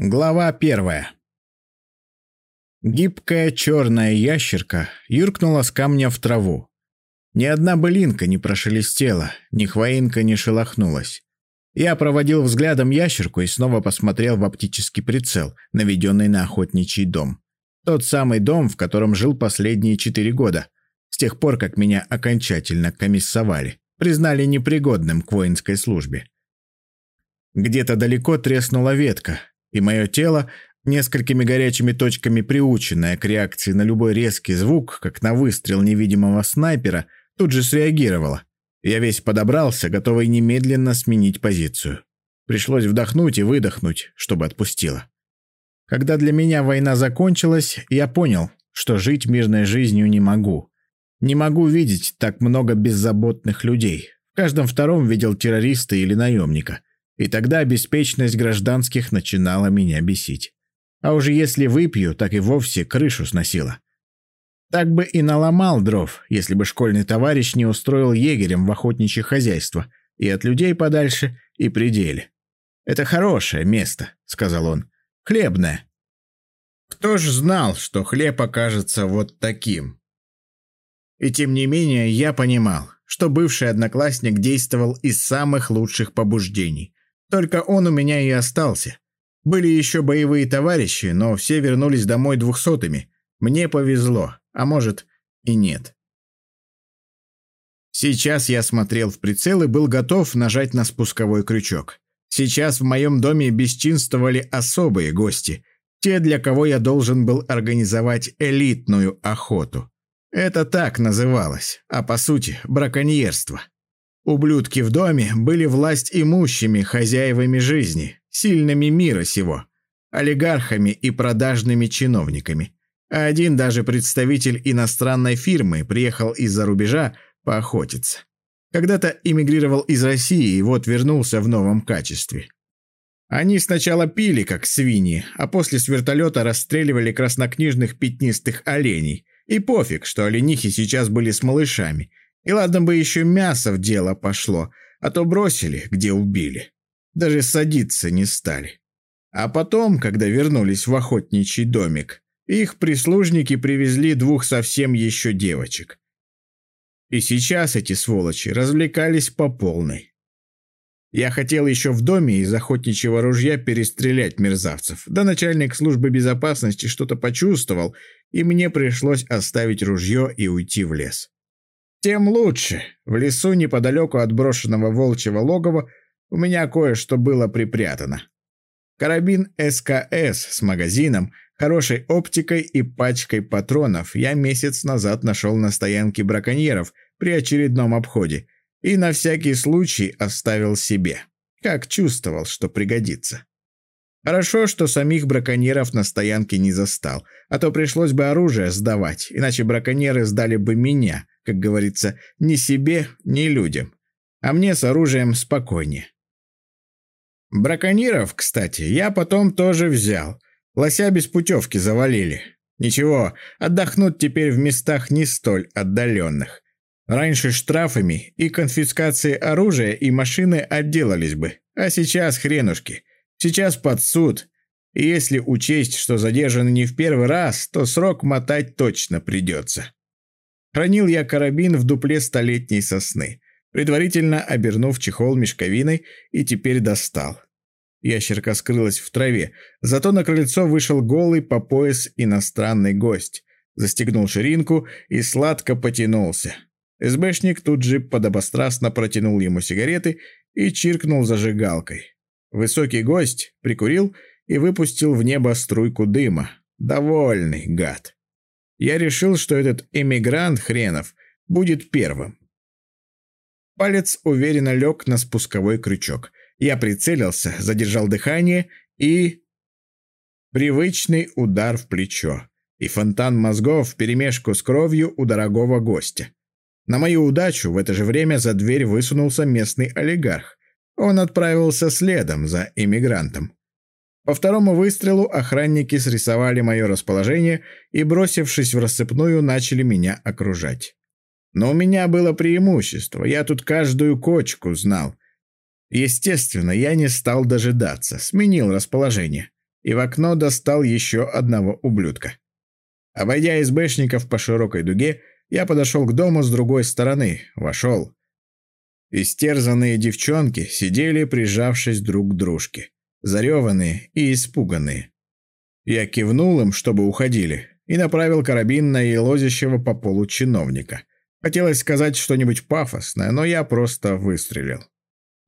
Глава первая. Гибкая черная ящерка юркнула с камня в траву. Ни одна былинка не прошелестела, ни хвоинка не шелохнулась. Я проводил взглядом ящерку и снова посмотрел в оптический прицел, наведенный на охотничий дом. Тот самый дом, в котором жил последние четыре года, с тех пор, как меня окончательно комиссовали, признали непригодным к воинской службе. Где-то далеко треснула ветка, и мое тело, несколькими горячими точками приученное к реакции на любой резкий звук, как на выстрел невидимого снайпера, тут же среагировало. Я весь подобрался, готовый немедленно сменить позицию. Пришлось вдохнуть и выдохнуть, чтобы отпустило. Когда для меня война закончилась, я понял, что жить мирной жизнью не могу. Не могу видеть так много беззаботных людей. В каждом втором видел террориста или наемника. И тогда беспечность гражданских начинала меня бесить. А уже если выпью, так и вовсе крышу сносила. Так бы и наломал дров, если бы школьный товарищ не устроил егерем в охотничье хозяйство и от людей подальше, и пределе. «Это хорошее место», — сказал он. «Хлебное». Кто ж знал, что хлеб окажется вот таким? И тем не менее я понимал, что бывший одноклассник действовал из самых лучших побуждений. Только он у меня и остался. Были еще боевые товарищи, но все вернулись домой двухсотыми. Мне повезло, а может и нет. Сейчас я смотрел в прицел и был готов нажать на спусковой крючок. Сейчас в моем доме бесчинствовали особые гости, те, для кого я должен был организовать элитную охоту. Это так называлось, а по сути браконьерство. Ублюдки в доме были власть имущими хозяевами жизни, сильными мира сего, олигархами и продажными чиновниками. А один даже представитель иностранной фирмы приехал из-за рубежа поохотиться. Когда-то эмигрировал из России и вот вернулся в новом качестве. Они сначала пили, как свиньи, а после с вертолета расстреливали краснокнижных пятнистых оленей. И пофиг, что оленихи сейчас были с малышами – и ладно бы еще мясо в дело пошло, а то бросили, где убили. Даже садиться не стали. А потом, когда вернулись в охотничий домик, их прислужники привезли двух совсем еще девочек. И сейчас эти сволочи развлекались по полной. Я хотел еще в доме из охотничьего ружья перестрелять мерзавцев, да начальник службы безопасности что-то почувствовал, и мне пришлось оставить ружье и уйти в лес. Тем лучше. В лесу неподалеку от брошенного волчьего логова у меня кое-что было припрятано. Карабин СКС с магазином, хорошей оптикой и пачкой патронов я месяц назад нашел на стоянке браконьеров при очередном обходе и на всякий случай оставил себе, как чувствовал, что пригодится. Хорошо, что самих браконьеров на стоянке не застал, а то пришлось бы оружие сдавать, иначе браконьеры сдали бы меня, как говорится, ни себе, ни людям. А мне с оружием спокойнее. Браконьеров, кстати, я потом тоже взял. Лося без путевки завалили. Ничего, отдохнут теперь в местах не столь отдаленных. Раньше штрафами и конфискацией оружия и машины отделались бы. А сейчас хренушки. Сейчас под суд. И если учесть, что задержаны не в первый раз, то срок мотать точно придется. Хранил я карабин в дупле столетней сосны, предварительно обернув чехол мешковиной и теперь достал. Ящерка скрылась в траве, зато на крыльцо вышел голый по пояс иностранный гость, застегнул ширинку и сладко потянулся. СБшник тут же подобострастно протянул ему сигареты и чиркнул зажигалкой. Высокий гость прикурил и выпустил в небо струйку дыма. Довольный гад я решил, что этот эмигрант хренов будет первым. Палец уверенно лег на спусковой крючок. Я прицелился, задержал дыхание и... Привычный удар в плечо. И фонтан мозгов вперемешку с кровью у дорогого гостя. На мою удачу в это же время за дверь высунулся местный олигарх. Он отправился следом за эмигрантом. По второму выстрелу охранники срисовали мое расположение и, бросившись в рассыпную, начали меня окружать. Но у меня было преимущество, я тут каждую кочку знал. Естественно, я не стал дожидаться, сменил расположение. и в окно достал еще одного ублюдка. Обойдя избэшников по широкой дуге, я подошел к дому с другой стороны, вошел. Истерзанные девчонки сидели, прижавшись друг к дружке, зареванные и испуганные. Я кивнул им, чтобы уходили, и направил карабин на елозящего по полу чиновника. Хотелось сказать что-нибудь пафосное, но я просто выстрелил.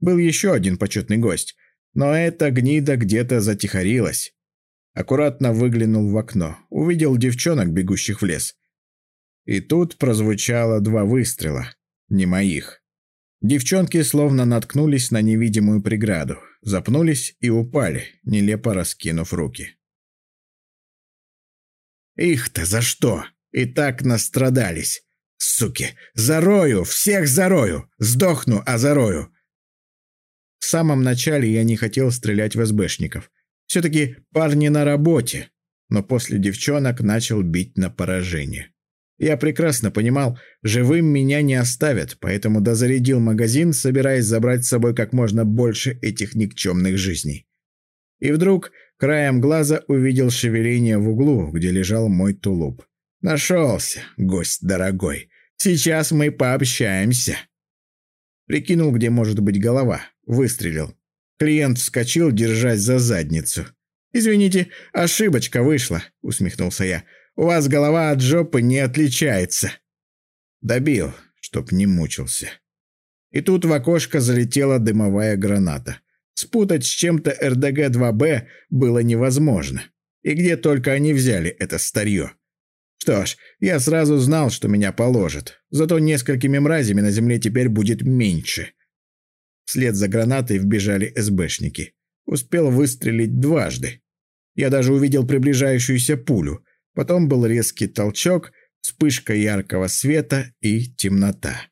Был еще один почетный гость, но эта гнида где-то затихарилась. Аккуратно выглянул в окно, увидел девчонок, бегущих в лес. И тут прозвучало два выстрела, не моих. Девчонки словно наткнулись на невидимую преграду, запнулись и упали, нелепо раскинув руки. «Их-то за что? И так настрадались! Суки! Зарою! Всех зарою! Сдохну, а зарою!» В самом начале я не хотел стрелять в СБшников. Все-таки парни на работе. Но после девчонок начал бить на поражение. Я прекрасно понимал, живым меня не оставят, поэтому дозарядил магазин, собираясь забрать с собой как можно больше этих никчемных жизней. И вдруг краем глаза увидел шевеление в углу, где лежал мой тулуп. «Нашелся, гость дорогой. Сейчас мы пообщаемся». Прикинул, где может быть голова. Выстрелил. Клиент вскочил, держась за задницу. «Извините, ошибочка вышла», — усмехнулся я. У вас голова от жопы не отличается». Добил, чтоб не мучился. И тут в окошко залетела дымовая граната. Спутать с чем-то РДГ-2Б было невозможно. И где только они взяли это старье. Что ж, я сразу знал, что меня положат. Зато несколькими мразями на земле теперь будет меньше. Вслед за гранатой вбежали СБшники. Успел выстрелить дважды. Я даже увидел приближающуюся пулю. Потом был резкий толчок, вспышка яркого света и темнота.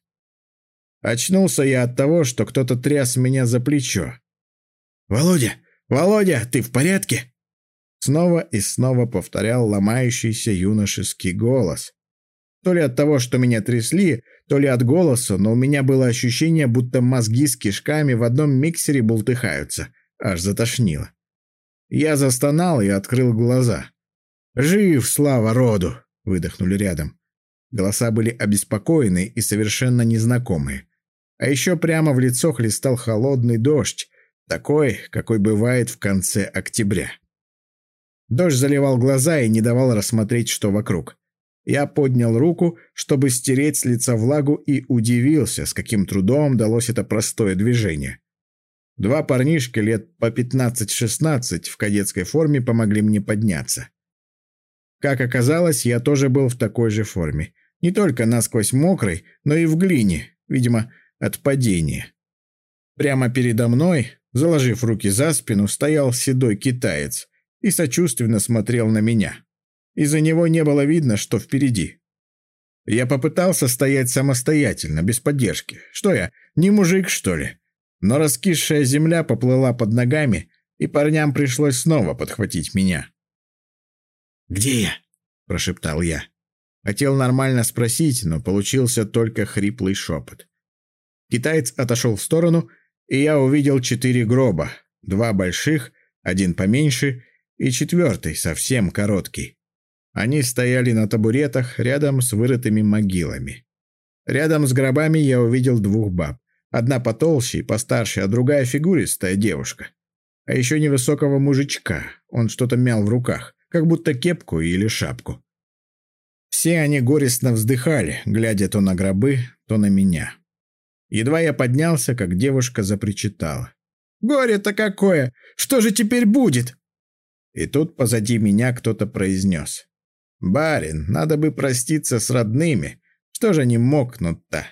Очнулся я от того, что кто-то тряс меня за плечо. «Володя! Володя, ты в порядке?» Снова и снова повторял ломающийся юношеский голос. То ли от того, что меня трясли, то ли от голоса, но у меня было ощущение, будто мозги с кишками в одном миксере бултыхаются. Аж затошнило. Я застонал и открыл глаза. «Жив, слава роду!» — выдохнули рядом. Голоса были обеспокоенные и совершенно незнакомые. А еще прямо в лицо хлестал холодный дождь, такой, какой бывает в конце октября. Дождь заливал глаза и не давал рассмотреть, что вокруг. Я поднял руку, чтобы стереть с лица влагу, и удивился, с каким трудом далось это простое движение. Два парнишки лет по 15-16 в кадетской форме помогли мне подняться. Как оказалось, я тоже был в такой же форме. Не только насквозь мокрой, но и в глине, видимо, от падения. Прямо передо мной, заложив руки за спину, стоял седой китаец и сочувственно смотрел на меня. Из-за него не было видно, что впереди. Я попытался стоять самостоятельно, без поддержки. Что я, не мужик, что ли? Но раскисшая земля поплыла под ногами, и парням пришлось снова подхватить меня. «Где я?» – прошептал я. Хотел нормально спросить, но получился только хриплый шепот. Китаец отошел в сторону, и я увидел четыре гроба. Два больших, один поменьше и четвертый, совсем короткий. Они стояли на табуретах рядом с вырытыми могилами. Рядом с гробами я увидел двух баб. Одна потолще и постарше, а другая фигуристая девушка. А еще невысокого мужичка. Он что-то мял в руках как будто кепку или шапку. Все они горестно вздыхали, глядя то на гробы, то на меня. Едва я поднялся, как девушка запричитала. «Горе-то какое! Что же теперь будет?» И тут позади меня кто-то произнес. «Барин, надо бы проститься с родными. Что же они мокнут-то?»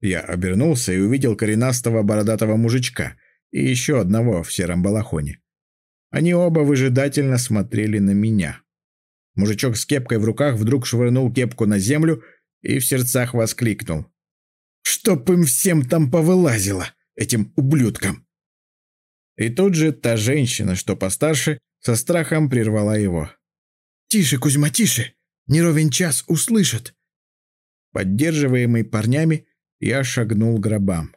Я обернулся и увидел коренастого бородатого мужичка и еще одного в сером балахоне. Они оба выжидательно смотрели на меня. Мужичок с кепкой в руках вдруг швырнул кепку на землю и в сердцах воскликнул. «Чтоб им всем там повылазило, этим ублюдкам!» И тут же та женщина, что постарше, со страхом прервала его. «Тише, Кузьма, тише! Не ровен час услышат!» Поддерживаемый парнями, я шагнул к гробам.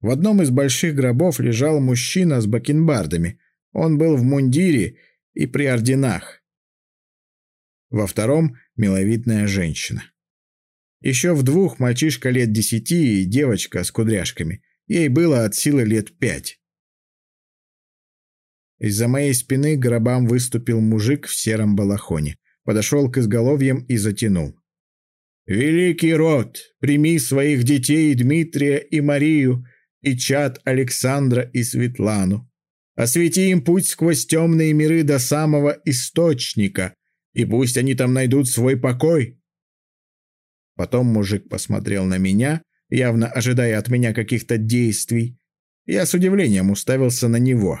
В одном из больших гробов лежал мужчина с бакенбардами, Он был в мундире и при орденах. Во втором — миловидная женщина. Еще в двух мальчишка лет десяти и девочка с кудряшками. Ей было от силы лет пять. Из-за моей спины гробам выступил мужик в сером балахоне. Подошел к изголовьям и затянул. «Великий род, прими своих детей Дмитрия и Марию, и чад Александра и Светлану. Освети им путь сквозь темные миры до самого источника, и пусть они там найдут свой покой». Потом мужик посмотрел на меня, явно ожидая от меня каких-то действий. Я с удивлением уставился на него.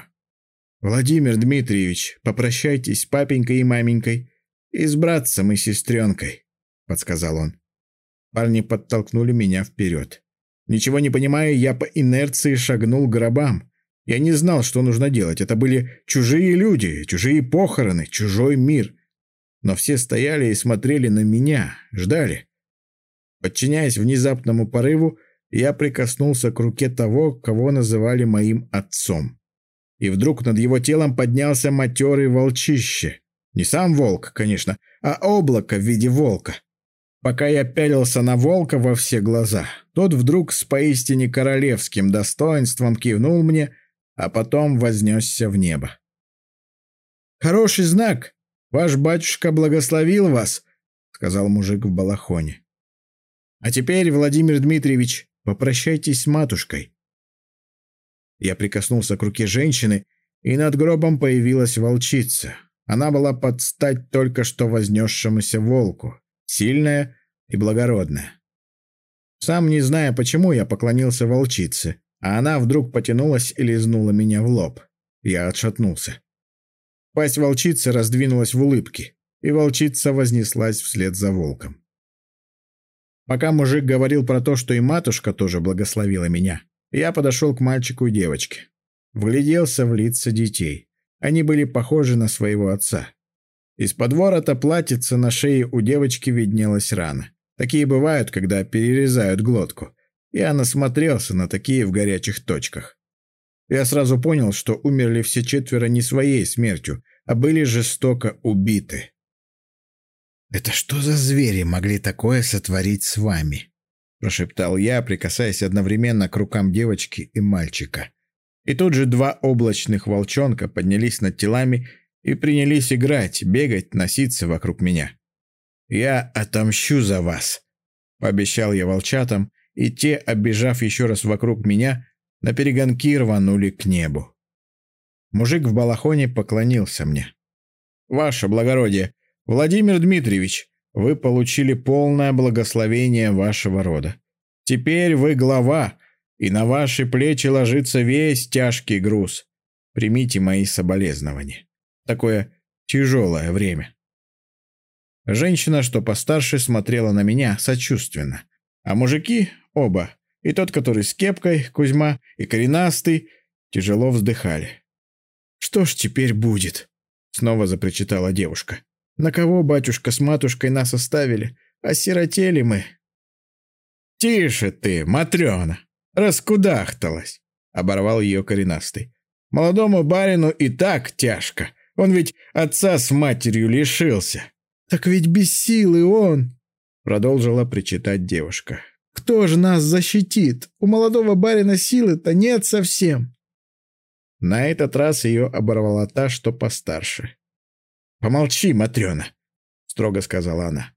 «Владимир Дмитриевич, попрощайтесь с папенькой и маменькой, и с братцем и сестренкой», — подсказал он. Парни подтолкнули меня вперед. Ничего не понимая, я по инерции шагнул к гробам. Я не знал, что нужно делать. Это были чужие люди, чужие похороны, чужой мир. Но все стояли и смотрели на меня, ждали. Подчиняясь внезапному порыву, я прикоснулся к руке того, кого называли моим отцом и вдруг над его телом поднялся матерый волчище. Не сам волк, конечно, а облако в виде волка. Пока я пялился на волка во все глаза, тот вдруг с поистине королевским достоинством кивнул мне, а потом вознесся в небо. «Хороший знак! Ваш батюшка благословил вас!» — сказал мужик в балахоне. «А теперь, Владимир Дмитриевич, попрощайтесь с матушкой. Я прикоснулся к руке женщины, и над гробом появилась волчица. Она была под стать только что вознесшемуся волку, сильная и благородная. Сам не зная, почему я поклонился волчице, а она вдруг потянулась и лизнула меня в лоб. Я отшатнулся. Пасть волчицы раздвинулась в улыбке, и волчица вознеслась вслед за волком. Пока мужик говорил про то, что и матушка тоже благословила меня, я подошел к мальчику и девочке. Вгляделся в лица детей. Они были похожи на своего отца. Из-под ворота платьица на шее у девочки виднелась рана. Такие бывают, когда перерезают глотку. Я насмотрелся на такие в горячих точках. Я сразу понял, что умерли все четверо не своей смертью, а были жестоко убиты. «Это что за звери могли такое сотворить с вами?» прошептал я, прикасаясь одновременно к рукам девочки и мальчика. И тут же два облачных волчонка поднялись над телами и принялись играть, бегать, носиться вокруг меня. «Я отомщу за вас», — пообещал я волчатам, и те, оббежав еще раз вокруг меня, на перегонки рванули к небу. Мужик в балахоне поклонился мне. «Ваше благородие, Владимир Дмитриевич, вы получили полное благословение вашего рода. Теперь вы глава, и на ваши плечи ложится весь тяжкий груз. Примите мои соболезнования. Такое тяжелое время. Женщина, что постарше, смотрела на меня сочувственно. А мужики, оба, и тот, который с кепкой, Кузьма, и коренастый, тяжело вздыхали. «Что ж теперь будет?» — снова запричитала девушка. На кого батюшка с матушкой нас оставили? Осиротели мы. «Тише ты, Матрена! Раскудахталась!» — оборвал ее коренастый. «Молодому барину и так тяжко. Он ведь отца с матерью лишился». «Так ведь без силы он!» — продолжила причитать девушка. «Кто же нас защитит? У молодого барина силы-то нет совсем!» На этот раз ее оборвала та, что постарше. «Помолчи, Матрена», — строго сказала она.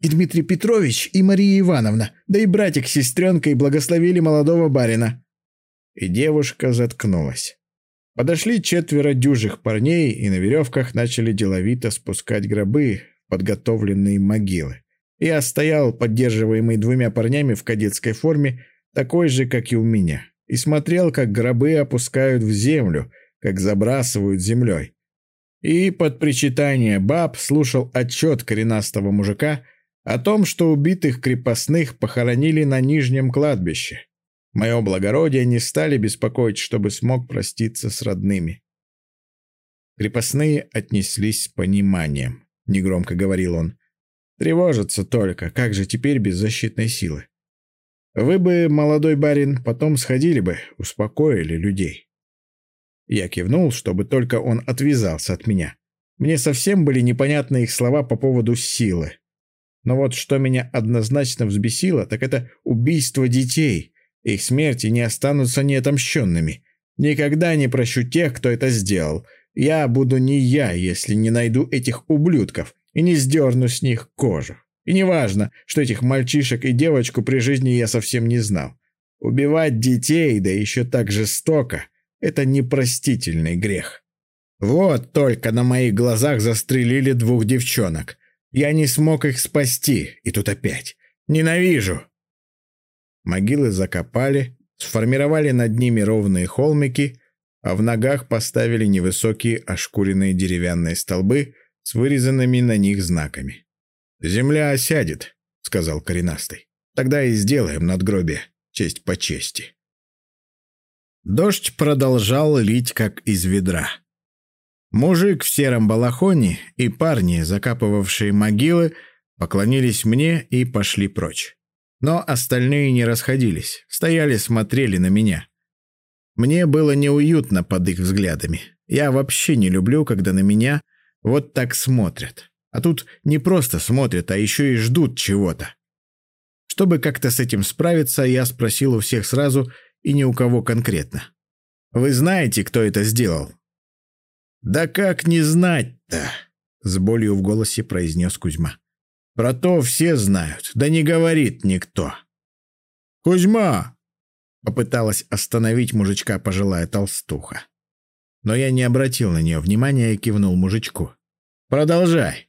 «И Дмитрий Петрович, и Мария Ивановна, да и братик с сестренкой благословили молодого барина». И девушка заткнулась. Подошли четверо дюжих парней и на веревках начали деловито спускать гробы подготовленные могилы. Я стоял, поддерживаемый двумя парнями в кадетской форме, такой же, как и у меня, и смотрел, как гробы опускают в землю, как забрасывают землей и под причитание баб слушал отчет коренастого мужика о том, что убитых крепостных похоронили на Нижнем кладбище. Мое благородие не стали беспокоить, чтобы смог проститься с родными. Крепостные отнеслись с пониманием, негромко говорил он. Тревожатся только, как же теперь без защитной силы? Вы бы, молодой барин, потом сходили бы, успокоили людей. Я кивнул, чтобы только он отвязался от меня. Мне совсем были непонятны их слова по поводу силы. Но вот что меня однозначно взбесило, так это убийство детей. Их смерти не останутся неотомщенными. Никогда не прощу тех, кто это сделал. Я буду не я, если не найду этих ублюдков и не сдерну с них кожу. И неважно, что этих мальчишек и девочку при жизни я совсем не знал. Убивать детей, да еще так жестоко, это непростительный грех. Вот только на моих глазах застрелили двух девчонок. Я не смог их спасти, и тут опять. Ненавижу. Могилы закопали, сформировали над ними ровные холмики, а в ногах поставили невысокие ошкуренные деревянные столбы с вырезанными на них знаками. «Земля осядет», — сказал коренастый. «Тогда и сделаем надгробие, честь по чести». Дождь продолжал лить, как из ведра. Мужик в сером балахоне и парни, закапывавшие могилы, поклонились мне и пошли прочь. Но остальные не расходились, стояли, смотрели на меня. Мне было неуютно под их взглядами. Я вообще не люблю, когда на меня вот так смотрят. А тут не просто смотрят, а еще и ждут чего-то. Чтобы как-то с этим справиться, я спросил у всех сразу и ни у кого конкретно. «Вы знаете, кто это сделал?» «Да как не знать-то?» — с болью в голосе произнес Кузьма. «Про то все знают, да не говорит никто». «Кузьма!» — попыталась остановить мужичка пожилая толстуха. Но я не обратил на нее внимания и кивнул мужичку. «Продолжай».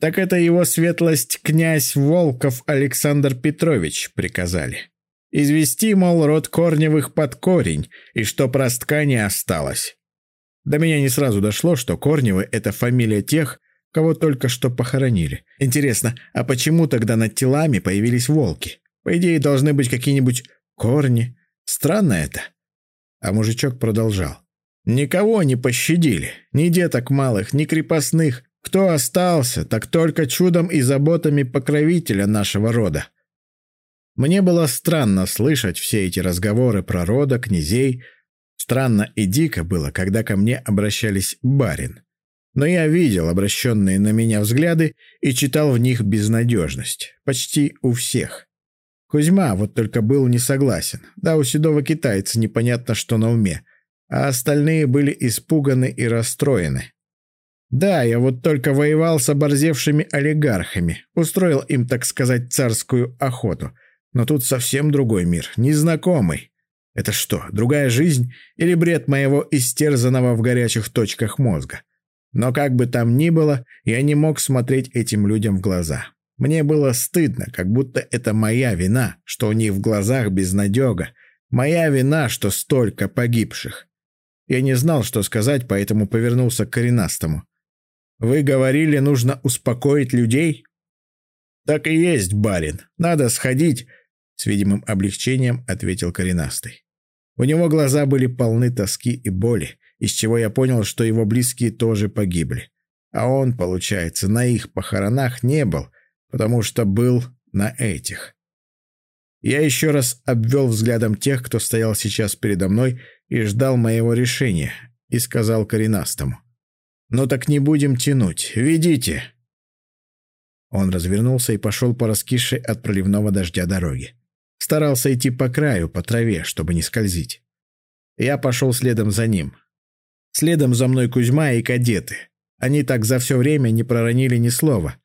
«Так это его светлость князь Волков Александр Петрович приказали. Извести, мол, род Корневых под корень, и что простка не осталось. До меня не сразу дошло, что Корневы — это фамилия тех, кого только что похоронили. Интересно, а почему тогда над телами появились волки? По идее, должны быть какие-нибудь корни. Странно это. А мужичок продолжал. Никого не пощадили. Ни деток малых, ни крепостных. Кто остался, так только чудом и заботами покровителя нашего рода. Мне было странно слышать все эти разговоры про рода, князей. Странно и дико было, когда ко мне обращались барин. Но я видел обращенные на меня взгляды и читал в них безнадежность. Почти у всех. Кузьма вот только был не согласен. Да, у седого китайца непонятно, что на уме. А остальные были испуганы и расстроены. Да, я вот только воевал с оборзевшими олигархами. Устроил им, так сказать, царскую охоту — но тут совсем другой мир, незнакомый. Это что, другая жизнь или бред моего истерзанного в горячих точках мозга? Но как бы там ни было, я не мог смотреть этим людям в глаза. Мне было стыдно, как будто это моя вина, что у них в глазах безнадега. Моя вина, что столько погибших. Я не знал, что сказать, поэтому повернулся к коренастому. «Вы говорили, нужно успокоить людей?» «Так и есть, барин. Надо сходить с видимым облегчением ответил коренастый. У него глаза были полны тоски и боли, из чего я понял, что его близкие тоже погибли. А он, получается, на их похоронах не был, потому что был на этих. Я еще раз обвел взглядом тех, кто стоял сейчас передо мной и ждал моего решения, и сказал коренастому. «Ну так не будем тянуть. Ведите!» Он развернулся и пошел по раскисшей от проливного дождя дороге. Старался идти по краю, по траве, чтобы не скользить. Я пошел следом за ним. Следом за мной Кузьма и кадеты. Они так за все время не проронили ни слова.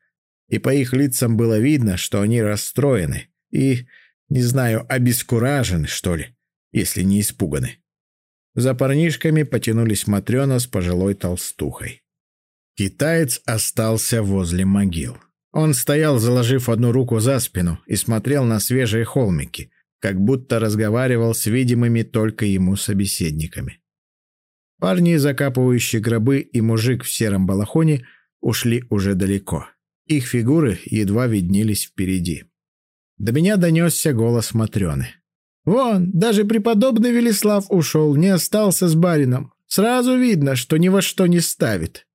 И по их лицам было видно, что они расстроены и, не знаю, обескуражены, что ли, если не испуганы. За парнишками потянулись Матрена с пожилой толстухой. Китаец остался возле могил. Он стоял, заложив одну руку за спину, и смотрел на свежие холмики, как будто разговаривал с видимыми только ему собеседниками. Парни, закапывающие гробы, и мужик в сером балахоне ушли уже далеко. Их фигуры едва виднелись впереди. До меня донесся голос Матрены. «Вон, даже преподобный Велислав ушел, не остался с барином. Сразу видно, что ни во что не ставит».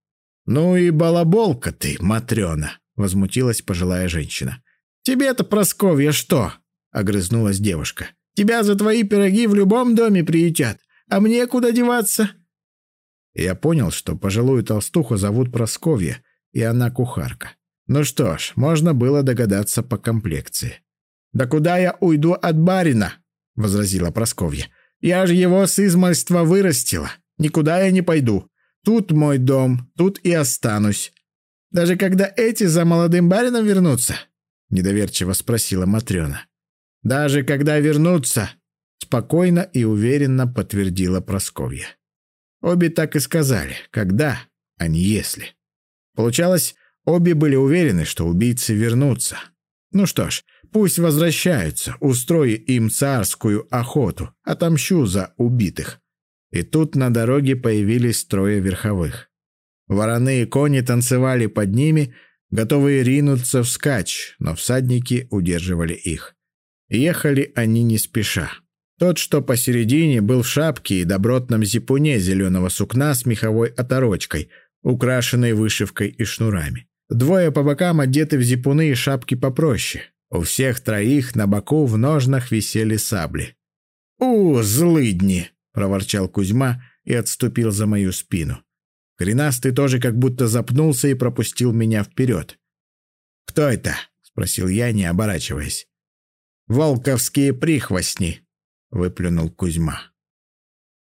«Ну и балаболка ты, Матрена!» возмутилась пожилая женщина. «Тебе-то, Просковья, что?» — огрызнулась девушка. «Тебя за твои пироги в любом доме приютят. А мне куда деваться?» Я понял, что пожилую толстуху зовут Просковья, и она кухарка. Ну что ж, можно было догадаться по комплекции. «Да куда я уйду от барина?» — возразила Просковья. «Я же его с измальства вырастила. Никуда я не пойду. Тут мой дом, тут и останусь. Даже когда эти за молодым барином вернутся?» — недоверчиво спросила Матрена. «Даже когда вернутся!» — спокойно и уверенно подтвердила Просковья. Обе так и сказали, когда, а не если. Получалось, обе были уверены, что убийцы вернутся. Ну что ж, пусть возвращаются, устрою им царскую охоту, отомщу за убитых. И тут на дороге появились трое верховых. Вороны и кони танцевали под ними, готовые ринуться вскачь, но всадники удерживали их. Ехали они не спеша. Тот, что посередине, был в шапке и добротном зипуне зеленого сукна с меховой оторочкой, украшенной вышивкой и шнурами. Двое по бокам одеты в зипуны и шапки попроще. У всех троих на боку в ножнах висели сабли. «У, злыдни!» — проворчал Кузьма и отступил за мою спину. Коренастый тоже как будто запнулся и пропустил меня вперед. «Кто это?» — спросил я, не оборачиваясь. «Волковские прихвостни», — выплюнул Кузьма.